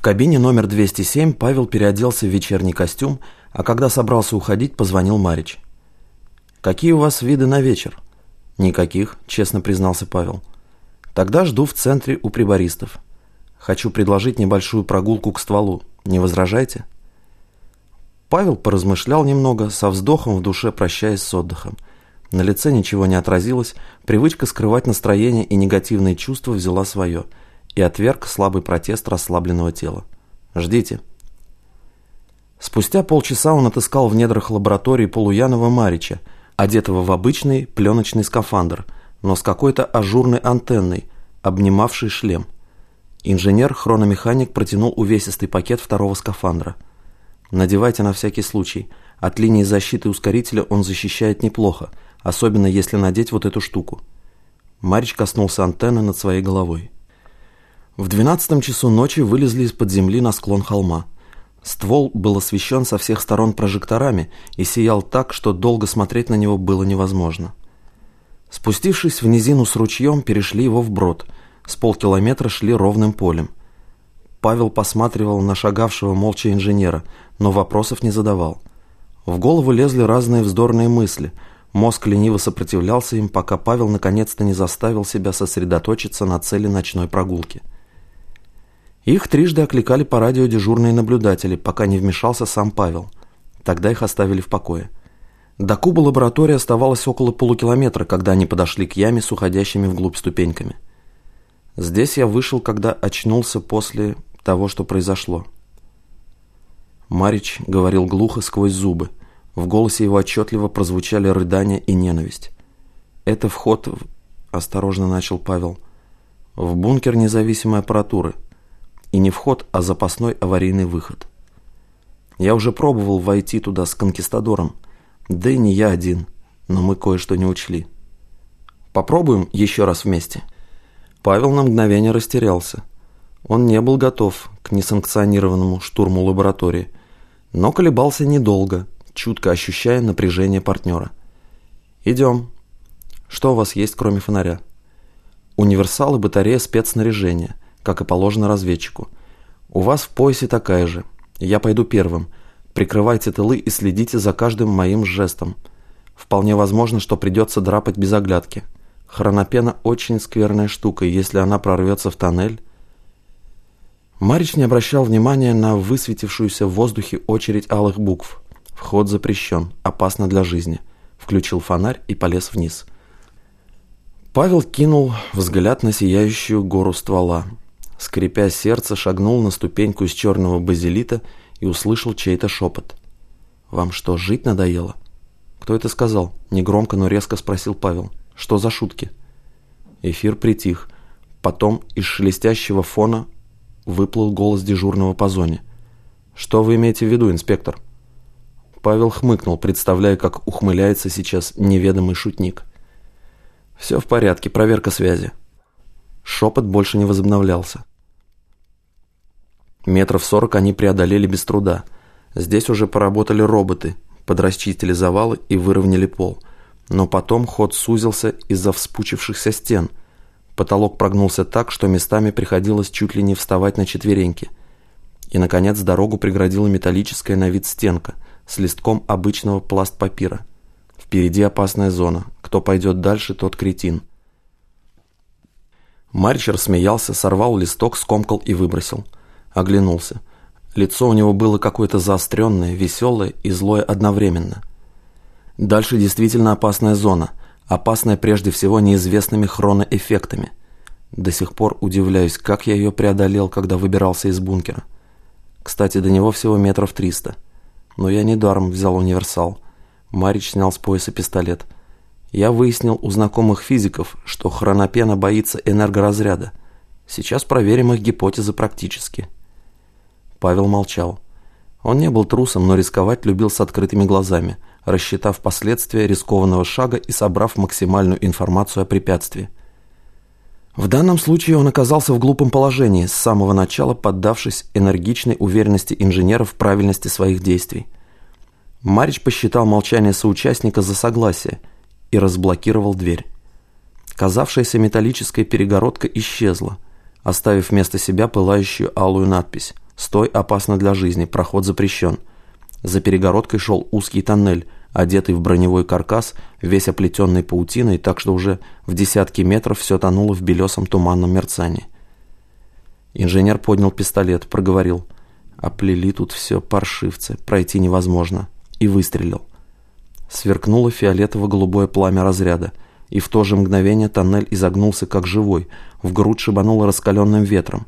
В кабине номер 207 Павел переоделся в вечерний костюм, а когда собрался уходить, позвонил Марич. «Какие у вас виды на вечер?» «Никаких», — честно признался Павел. «Тогда жду в центре у прибористов. Хочу предложить небольшую прогулку к стволу. Не возражайте?» Павел поразмышлял немного, со вздохом в душе прощаясь с отдыхом. На лице ничего не отразилось, привычка скрывать настроение и негативные чувства взяла свое, и отверг слабый протест расслабленного тела. «Ждите». Спустя полчаса он отыскал в недрах лаборатории Полуянова Марича, одетого в обычный пленочный скафандр, но с какой-то ажурной антенной, обнимавшей шлем. Инженер-хрономеханик протянул увесистый пакет второго скафандра – Надевайте на всякий случай. От линии защиты ускорителя он защищает неплохо, особенно если надеть вот эту штуку. Марич коснулся антенны над своей головой. В двенадцатом часу ночи вылезли из-под земли на склон холма. Ствол был освещен со всех сторон прожекторами и сиял так, что долго смотреть на него было невозможно. Спустившись в низину с ручьем, перешли его вброд. С полкилометра шли ровным полем. Павел посматривал на шагавшего молча инженера, но вопросов не задавал. В голову лезли разные вздорные мысли. Мозг лениво сопротивлялся им, пока Павел наконец-то не заставил себя сосредоточиться на цели ночной прогулки. Их трижды окликали по радио дежурные наблюдатели, пока не вмешался сам Павел. Тогда их оставили в покое. До куба лаборатории оставалось около полукилометра, когда они подошли к яме с уходящими вглубь ступеньками. Здесь я вышел, когда очнулся после того, что произошло. Марич говорил глухо сквозь зубы. В голосе его отчетливо прозвучали рыдания и ненависть. «Это вход...» осторожно начал Павел. «В бункер независимой аппаратуры. И не вход, а запасной аварийный выход. Я уже пробовал войти туда с конкистадором. Да и не я один, но мы кое-что не учли. Попробуем еще раз вместе». Павел на мгновение растерялся. Он не был готов к несанкционированному штурму лаборатории, но колебался недолго, чутко ощущая напряжение партнера. «Идем. Что у вас есть, кроме фонаря?» «Универсал и батарея спецснаряжения, как и положено разведчику. У вас в поясе такая же. Я пойду первым. Прикрывайте тылы и следите за каждым моим жестом. Вполне возможно, что придется драпать без оглядки. Хронопена очень скверная штука, если она прорвется в тоннель, Марич не обращал внимания на высветившуюся в воздухе очередь алых букв. «Вход запрещен. Опасно для жизни». Включил фонарь и полез вниз. Павел кинул взгляд на сияющую гору ствола. Скрипя сердце, шагнул на ступеньку из черного базилита и услышал чей-то шепот. «Вам что, жить надоело?» «Кто это сказал?» Негромко, но резко спросил Павел. «Что за шутки?» Эфир притих. Потом из шелестящего фона выплыл голос дежурного по зоне. «Что вы имеете в виду, инспектор?» Павел хмыкнул, представляя, как ухмыляется сейчас неведомый шутник. «Все в порядке, проверка связи». Шепот больше не возобновлялся. Метров сорок они преодолели без труда. Здесь уже поработали роботы, подрасчистили завалы и выровняли пол. Но потом ход сузился из-за вспучившихся стен – Потолок прогнулся так, что местами приходилось чуть ли не вставать на четвереньки. И, наконец, дорогу преградила металлическая на вид стенка с листком обычного пластпапира. Впереди опасная зона. Кто пойдет дальше, тот кретин. Марчер смеялся, сорвал листок, скомкал и выбросил. Оглянулся. Лицо у него было какое-то заостренное, веселое и злое одновременно. Дальше действительно опасная зона – опасная прежде всего неизвестными хроноэффектами. До сих пор удивляюсь, как я ее преодолел, когда выбирался из бункера. Кстати, до него всего метров триста. Но я не даром взял универсал. Марич снял с пояса пистолет. Я выяснил у знакомых физиков, что хронопена боится энергоразряда. Сейчас проверим их гипотезы практически. Павел молчал. Он не был трусом, но рисковать любил с открытыми глазами – рассчитав последствия рискованного шага и собрав максимальную информацию о препятствии. В данном случае он оказался в глупом положении, с самого начала поддавшись энергичной уверенности инженеров в правильности своих действий. Марич посчитал молчание соучастника за согласие и разблокировал дверь. Казавшаяся металлическая перегородка исчезла, оставив вместо себя пылающую алую надпись Стой опасно для жизни, проход запрещен. За перегородкой шел узкий тоннель, одетый в броневой каркас, весь оплетенный паутиной, так что уже в десятки метров все тонуло в белесом туманном мерцании. Инженер поднял пистолет, проговорил. «Оплели тут все паршивцы, пройти невозможно». И выстрелил. Сверкнуло фиолетово-голубое пламя разряда, и в то же мгновение тоннель изогнулся как живой, в грудь шибануло раскаленным ветром.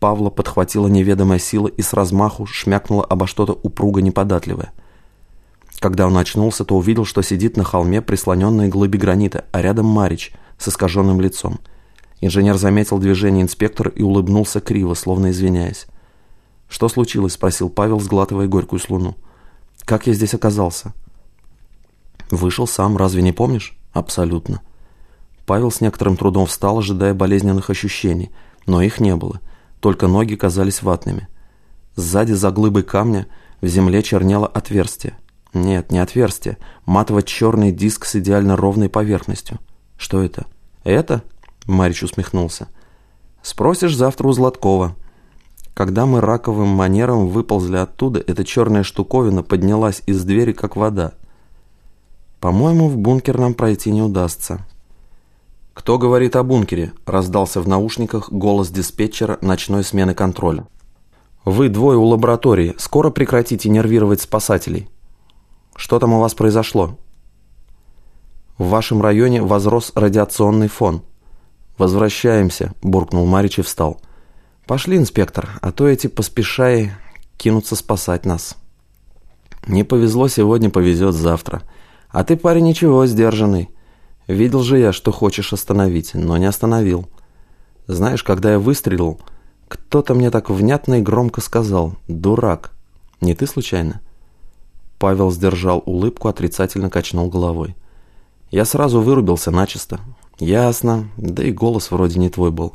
Павла подхватила неведомая сила и с размаху шмякнула обо что-то упруго неподатливое. Когда он очнулся, то увидел, что сидит на холме, прислоненной глыбе гранита, а рядом Марич с искаженным лицом. Инженер заметил движение инспектора и улыбнулся криво, словно извиняясь. «Что случилось?» – спросил Павел, сглатывая горькую слуну. «Как я здесь оказался?» «Вышел сам, разве не помнишь?» «Абсолютно». Павел с некоторым трудом встал, ожидая болезненных ощущений, но их не было, только ноги казались ватными. Сзади за глыбой камня в земле чернело отверстие – нет, не отверстие. Матово-черный диск с идеально ровной поверхностью. Что это? Это? Марич усмехнулся. Спросишь завтра у Златкова. Когда мы раковым манером выползли оттуда, эта черная штуковина поднялась из двери, как вода. По-моему, в бункер нам пройти не удастся. «Кто говорит о бункере?» – раздался в наушниках голос диспетчера ночной смены контроля. «Вы двое у лаборатории. Скоро прекратите нервировать спасателей». Что там у вас произошло? В вашем районе возрос радиационный фон. Возвращаемся, буркнул Марич и встал. Пошли, инспектор, а то эти поспешаи кинутся спасать нас. Не повезло сегодня, повезет завтра. А ты, парень, ничего, сдержанный. Видел же я, что хочешь остановить, но не остановил. Знаешь, когда я выстрелил, кто-то мне так внятно и громко сказал «Дурак». Не ты случайно? Павел сдержал улыбку, отрицательно качнул головой. «Я сразу вырубился начисто». «Ясно. Да и голос вроде не твой был.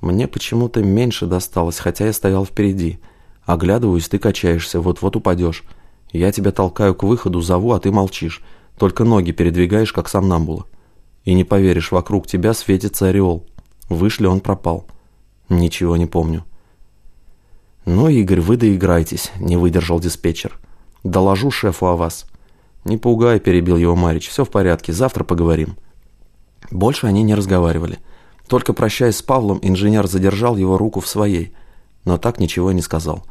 Мне почему-то меньше досталось, хотя я стоял впереди. Оглядываюсь, ты качаешься, вот-вот упадешь. Я тебя толкаю к выходу, зову, а ты молчишь. Только ноги передвигаешь, как сам сомнамбула. И не поверишь, вокруг тебя светится ореол. Вышли, он пропал. Ничего не помню». «Ну, Игорь, вы доиграйтесь», — не выдержал диспетчер. Доложу шефу о вас». «Не пугай», – перебил его Марич. «Все в порядке, завтра поговорим». Больше они не разговаривали. Только прощаясь с Павлом, инженер задержал его руку в своей, но так ничего и не сказал.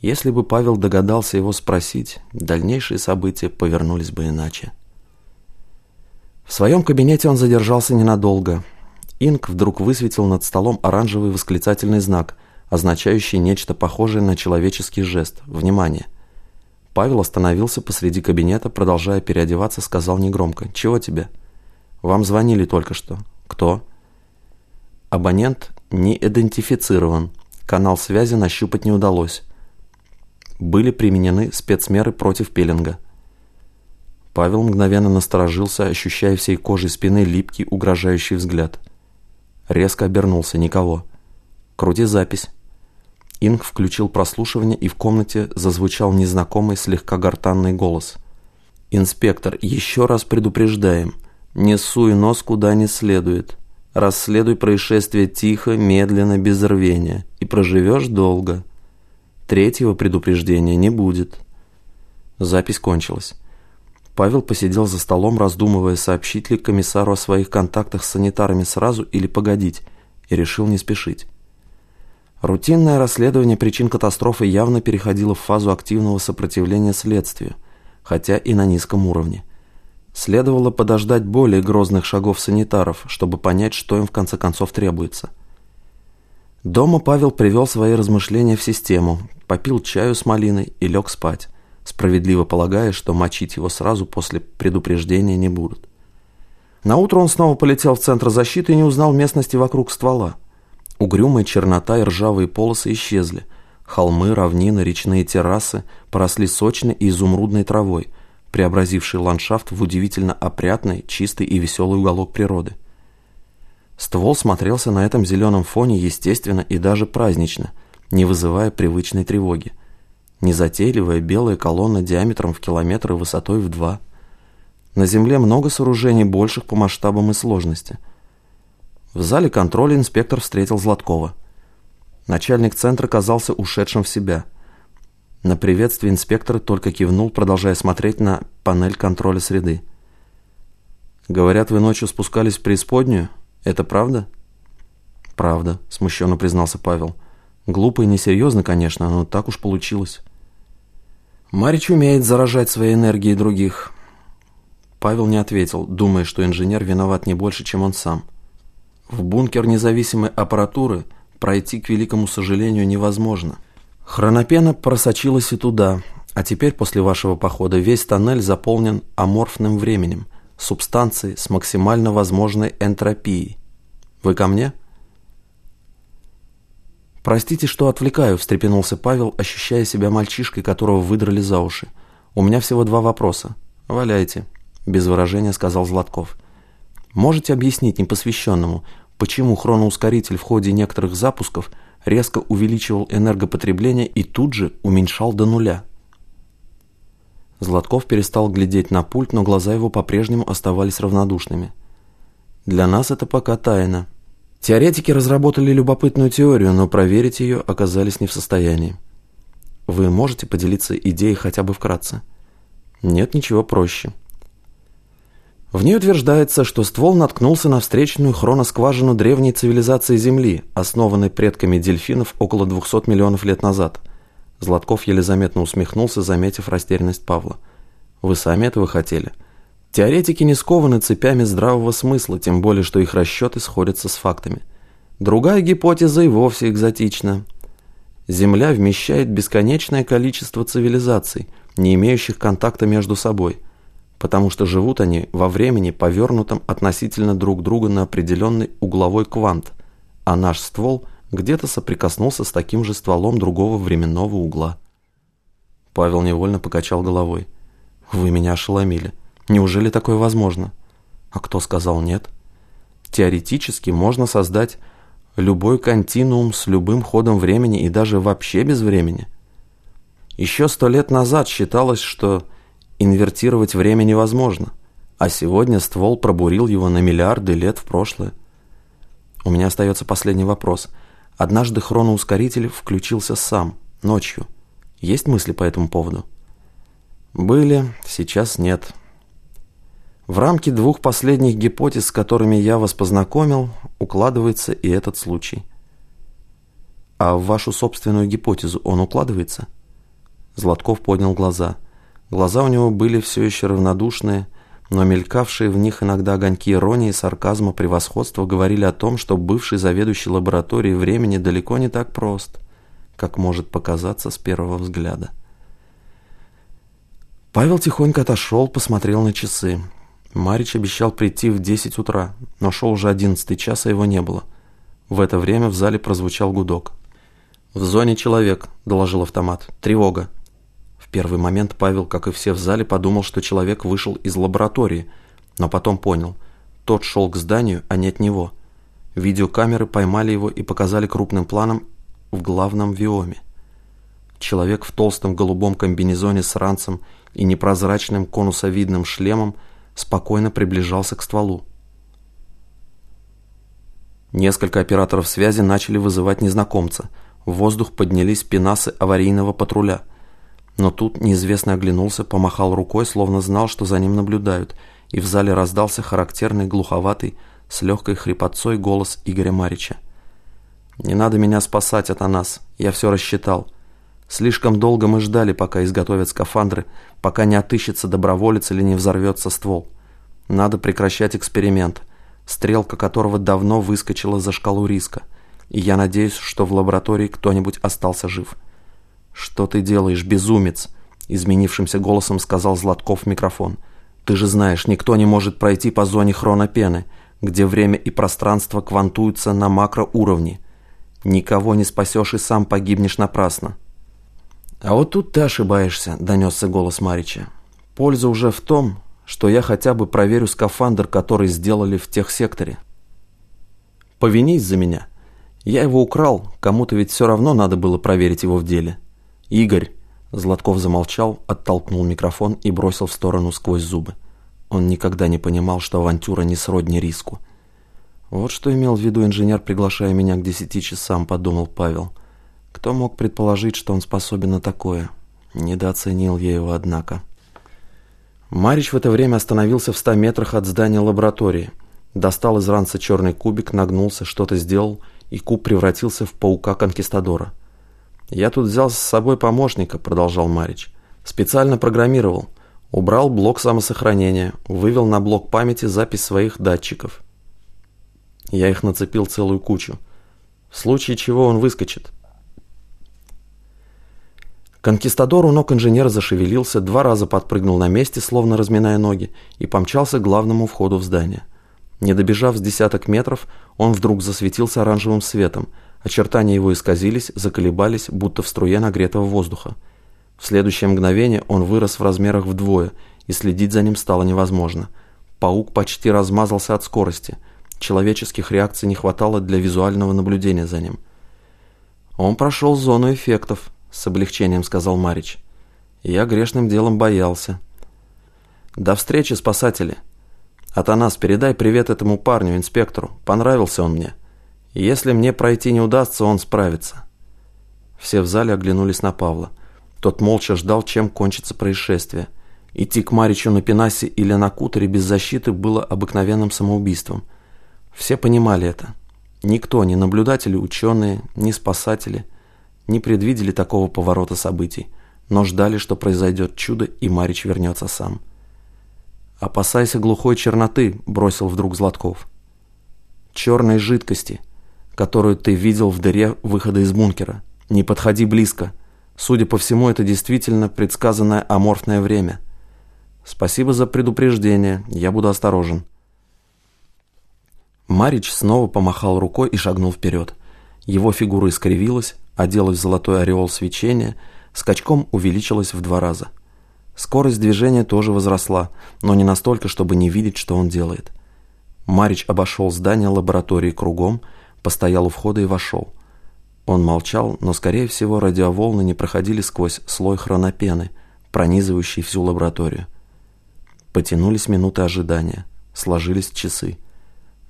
Если бы Павел догадался его спросить, дальнейшие события повернулись бы иначе. Своем кабинете он задержался ненадолго. Инк вдруг высветил над столом оранжевый восклицательный знак, означающий нечто похожее на человеческий жест «Внимание!». Павел остановился посреди кабинета, продолжая переодеваться, сказал негромко. «Чего тебе?» «Вам звонили только что». «Кто?» «Абонент не идентифицирован. Канал связи нащупать не удалось. Были применены спецмеры против пеленга». Павел мгновенно насторожился, ощущая всей кожей спины липкий, угрожающий взгляд. Резко обернулся. Никого. «Крути запись». Инг включил прослушивание, и в комнате зазвучал незнакомый слегка гортанный голос. «Инспектор, еще раз предупреждаем. Не суй нос куда не следует. Расследуй происшествие тихо, медленно, без рвения, и проживешь долго. Третьего предупреждения не будет». Запись кончилась. Павел посидел за столом, раздумывая, сообщить ли комиссару о своих контактах с санитарами сразу или погодить, и решил не спешить. Рутинное расследование причин катастрофы явно переходило в фазу активного сопротивления следствию, хотя и на низком уровне. Следовало подождать более грозных шагов санитаров, чтобы понять, что им в конце концов требуется. Дома Павел привел свои размышления в систему, попил чаю с малиной и лег спать, справедливо полагая, что мочить его сразу после предупреждения не будут. Наутро он снова полетел в центр защиты и не узнал местности вокруг ствола. Угрюмая чернота и ржавые полосы исчезли. Холмы, равнины, речные террасы поросли сочной и изумрудной травой, преобразившей ландшафт в удивительно опрятный, чистый и веселый уголок природы. Ствол смотрелся на этом зеленом фоне естественно и даже празднично, не вызывая привычной тревоги. Незатейливая белая колонна диаметром в километр и высотой в два. На Земле много сооружений больших по масштабам и сложности – в зале контроля инспектор встретил Златкова. Начальник центра казался ушедшим в себя. На приветствие инспектор только кивнул, продолжая смотреть на панель контроля среды. «Говорят, вы ночью спускались в преисподнюю? Это правда?» «Правда», — смущенно признался Павел. «Глупо и несерьезно, конечно, но так уж получилось». «Марич умеет заражать своей энергией других». Павел не ответил, думая, что инженер виноват не больше, чем он сам. В бункер независимой аппаратуры пройти, к великому сожалению, невозможно. Хронопена просочилась и туда, а теперь после вашего похода весь тоннель заполнен аморфным временем, субстанцией с максимально возможной энтропией. Вы ко мне?» «Простите, что отвлекаю», – встрепенулся Павел, ощущая себя мальчишкой, которого выдрали за уши. «У меня всего два вопроса. Валяйте», – без выражения сказал Златков. «Можете объяснить непосвященному, почему хроноускоритель в ходе некоторых запусков резко увеличивал энергопотребление и тут же уменьшал до нуля?» Златков перестал глядеть на пульт, но глаза его по-прежнему оставались равнодушными. «Для нас это пока тайна», Теоретики разработали любопытную теорию, но проверить ее оказались не в состоянии. Вы можете поделиться идеей хотя бы вкратце? Нет ничего проще. В ней утверждается, что ствол наткнулся на встречную хроноскважину древней цивилизации Земли, основанной предками дельфинов около 200 миллионов лет назад. Златков еле заметно усмехнулся, заметив растерянность Павла. «Вы сами этого хотели?» Теоретики не скованы цепями здравого смысла, тем более, что их расчеты сходятся с фактами. Другая гипотеза и вовсе экзотична. Земля вмещает бесконечное количество цивилизаций, не имеющих контакта между собой, потому что живут они во времени, повернутом относительно друг друга на определенный угловой квант, а наш ствол где-то соприкоснулся с таким же стволом другого временного угла. Павел невольно покачал головой. «Вы меня ошеломили». Неужели такое возможно? А кто сказал нет? Теоретически можно создать любой континуум с любым ходом времени и даже вообще без времени. Еще сто лет назад считалось, что инвертировать время невозможно, а сегодня ствол пробурил его на миллиарды лет в прошлое. У меня остается последний вопрос. Однажды хроноускоритель включился сам, ночью. Есть мысли по этому поводу? Были, сейчас нет. В рамки двух последних гипотез, с которыми я вас познакомил, укладывается и этот случай. А в вашу собственную гипотезу он укладывается? Златков поднял глаза. Глаза у него были все еще равнодушные, но мелькавшие в них иногда огоньки иронии, сарказма, превосходства говорили о том, что бывший заведующий лабораторией времени далеко не так прост, как может показаться с первого взгляда. Павел тихонько отошел, посмотрел на часы. Марич обещал прийти в 10 утра, но шел уже 11 час, а его не было. В это время в зале прозвучал гудок. «В зоне человек», – доложил автомат. «Тревога». В первый момент Павел, как и все в зале, подумал, что человек вышел из лаборатории, но потом понял. Тот шел к зданию, а не от него. Видеокамеры поймали его и показали крупным планом в главном виоме. Человек в толстом голубом комбинезоне с ранцем и непрозрачным конусовидным шлемом – спокойно приближался к стволу. Несколько операторов связи начали вызывать незнакомца. В воздух поднялись пенасы аварийного патруля. Но тут неизвестный оглянулся, помахал рукой, словно знал, что за ним наблюдают, и в зале раздался характерный глуховатый, с легкой хрипотцой голос Игоря Марича. «Не надо меня спасать от нас, я все рассчитал. Слишком долго мы ждали, пока изготовят скафандры, пока не отыщется доброволец или не взорвется ствол. Надо прекращать эксперимент, стрелка которого давно выскочила за шкалу риска, и я надеюсь, что в лаборатории кто-нибудь остался жив. «Что ты делаешь, безумец?» – изменившимся голосом сказал Златков в микрофон. «Ты же знаешь, никто не может пройти по зоне хронопены, где время и пространство квантуются на макроуровне. Никого не спасешь и сам погибнешь напрасно». «А вот тут ты ошибаешься», — донесся голос Марича. «Польза уже в том, что я хотя бы проверю скафандр, который сделали в техсекторе. Повинись за меня. Я его украл, кому-то ведь все равно надо было проверить его в деле. Игорь!» Златков замолчал, оттолкнул микрофон и бросил в сторону сквозь зубы. Он никогда не понимал, что авантюра не сродни риску. Вот что имел в виду инженер, приглашая меня к десяти часам, подумал Павел. Кто мог предположить, что он способен на такое? Недооценил я его, однако. Марич в это время остановился в ста метрах от здания лаборатории. Достал из ранца черный кубик, нагнулся, что-то сделал, и куб превратился в паука-конкистадора. «Я тут взял с собой помощника», — продолжал Марич. «Специально программировал. Убрал блок самосохранения, вывел на блок памяти запись своих датчиков. Я их нацепил целую кучу. В случае чего он выскочит. Конкистадор у ног инженера зашевелился, два раза подпрыгнул на месте, словно разминая ноги, и помчался к главному входу в здание. Не добежав с десяток метров, он вдруг засветился оранжевым светом. Очертания его исказились, заколебались, будто в струе нагретого воздуха. В следующее мгновение он вырос в размерах вдвое, и следить за ним стало невозможно. Паук почти размазался от скорости. Человеческих реакций не хватало для визуального наблюдения за ним. «Он прошел зону эффектов», — с облегчением сказал Марич. «Я грешным делом боялся». «До встречи, спасатели!» «Атанас, передай привет этому парню, инспектору. Понравился он мне. Если мне пройти не удастся, он справится». Все в зале оглянулись на Павла. Тот молча ждал, чем кончится происшествие. Идти к Маричу на пенасе или на кутере без защиты было обыкновенным самоубийством. Все понимали это. Никто, ни наблюдатели, ученые, ни спасатели, не предвидели такого поворота событий, но ждали, что произойдет чудо, и Марич вернется сам. «Опасайся глухой черноты», – бросил вдруг Златков. «Черной жидкости, которую ты видел в дыре выхода из бункера. Не подходи близко», Судя по всему, это действительно предсказанное аморфное время. Спасибо за предупреждение, я буду осторожен. Марич снова помахал рукой и шагнул вперед. Его фигура искривилась, оделась в золотой ореол свечения, скачком увеличилась в два раза. Скорость движения тоже возросла, но не настолько, чтобы не видеть, что он делает. Марич обошел здание лаборатории кругом, постоял у входа и вошел. Он молчал, но, скорее всего, радиоволны не проходили сквозь слой хронопены, пронизывающий всю лабораторию. Потянулись минуты ожидания, сложились часы.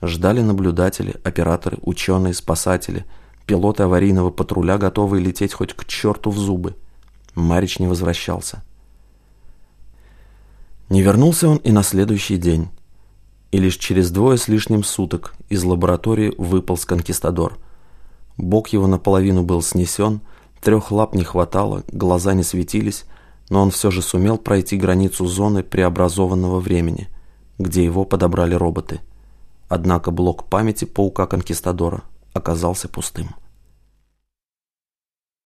Ждали наблюдатели, операторы, ученые, спасатели, пилоты аварийного патруля, готовые лететь хоть к черту в зубы. Марич не возвращался. Не вернулся он и на следующий день. И лишь через двое с лишним суток из лаборатории выполз конкистадор – Бок его наполовину был снесен, трех лап не хватало, глаза не светились, но он все же сумел пройти границу зоны преобразованного времени, где его подобрали роботы. Однако блок памяти паука-конкистадора оказался пустым.